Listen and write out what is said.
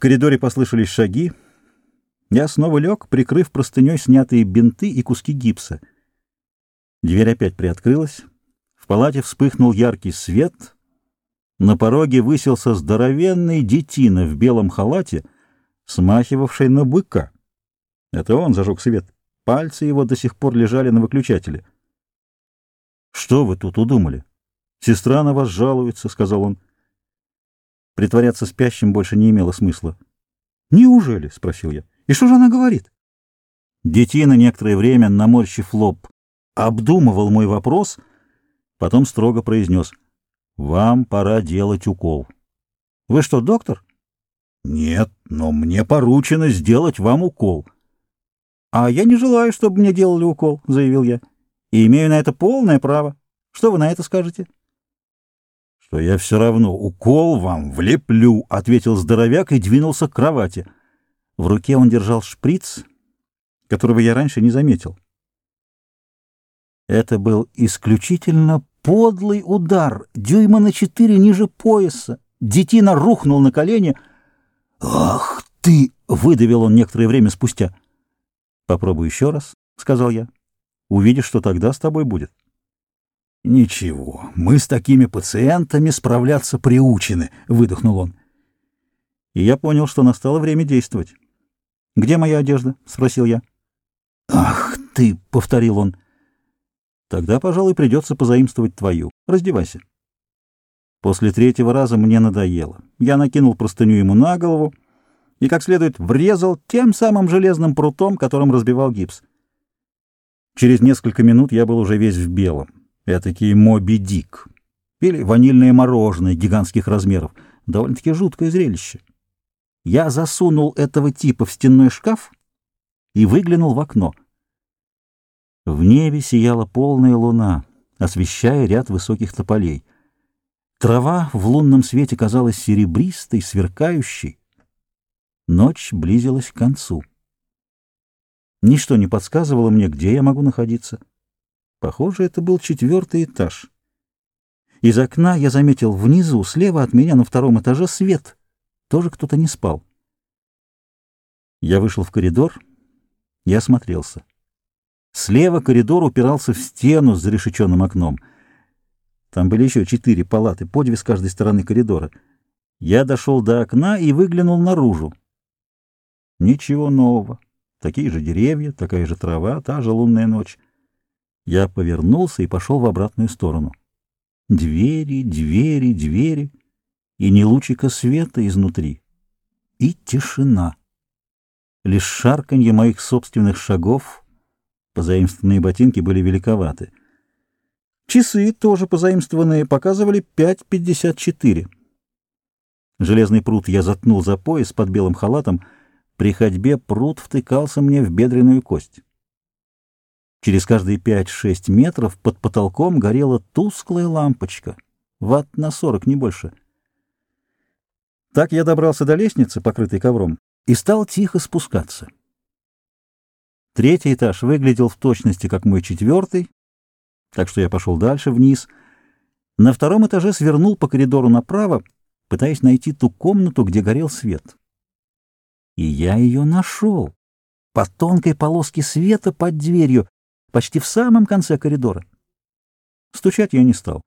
В коридоре послышались шаги. Я снова лег, прикрыв простыней снятые бинты и куски гипса. Дверь опять приоткрылась. В палате вспыхнул яркий свет. На пороге высился здоровенный детина в белом халате, смахивавший на быка. Это он зажег свет. Пальцы его до сих пор лежали на выключателе. — Что вы тут удумали? — Сестра на вас жалуется, — сказал он. Притворяться спящим больше не имело смысла. — Неужели? — спросил я. — И что же она говорит? Детина некоторое время, наморщив лоб, обдумывал мой вопрос, потом строго произнес. — Вам пора делать укол. — Вы что, доктор? — Нет, но мне поручено сделать вам укол. — А я не желаю, чтобы мне делали укол, — заявил я. — И имею на это полное право. Что вы на это скажете? — что я все равно укол вам влеплю, — ответил здоровяк и двинулся к кровати. В руке он держал шприц, которого я раньше не заметил. Это был исключительно подлый удар, дюйма на четыре ниже пояса. Детина рухнул на колени. «Ах ты!» — выдавил он некоторое время спустя. «Попробуй еще раз», — сказал я. «Увидишь, что тогда с тобой будет». «Ничего, мы с такими пациентами справляться приучены», — выдохнул он. И я понял, что настало время действовать. «Где моя одежда?» — спросил я. «Ах ты!» — повторил он. «Тогда, пожалуй, придется позаимствовать твою. Раздевайся». После третьего раза мне надоело. Я накинул простыню ему на голову и, как следует, врезал тем самым железным прутом, которым разбивал гипс. Через несколько минут я был уже весь в белом. Этакий Моби Дик. Или ванильное мороженое гигантских размеров. Довольно-таки жуткое зрелище. Я засунул этого типа в стенной шкаф и выглянул в окно. В небе сияла полная луна, освещая ряд высоких тополей. Трава в лунном свете казалась серебристой, сверкающей. Ночь близилась к концу. Ничто не подсказывало мне, где я могу находиться. Похоже, это был четвертый этаж. Из окна я заметил внизу, слева от меня на втором этаже свет. Тоже кто-то не спал. Я вышел в коридор и осмотрелся. Слева коридор упирался в стену с зарешеченным окном. Там были еще четыре палаты, по две с каждой стороны коридора. Я дошел до окна и выглянул наружу. Ничего нового. Такие же деревья, такая же трава, та же лунная ночь. Я повернулся и пошел в обратную сторону. Двери, двери, двери, и ни лучика света изнутри. И тишина. Лишь шарканье моих собственных шагов, позаимствованные ботинки были великоваты. Часы, тоже позаимствованные, показывали 5.54. Железный пруд я заткнул за пояс под белым халатом. При ходьбе пруд втыкался мне в бедренную кость. Через каждые пять-шесть метров под потолком горела тусклая лампочка. Ватт на сорок, не больше. Так я добрался до лестницы, покрытой ковром, и стал тихо спускаться. Третий этаж выглядел в точности, как мой четвертый, так что я пошел дальше, вниз. На втором этаже свернул по коридору направо, пытаясь найти ту комнату, где горел свет. И я ее нашел. По тонкой полоске света под дверью, почти в самом конце коридора. Стучать я не стал.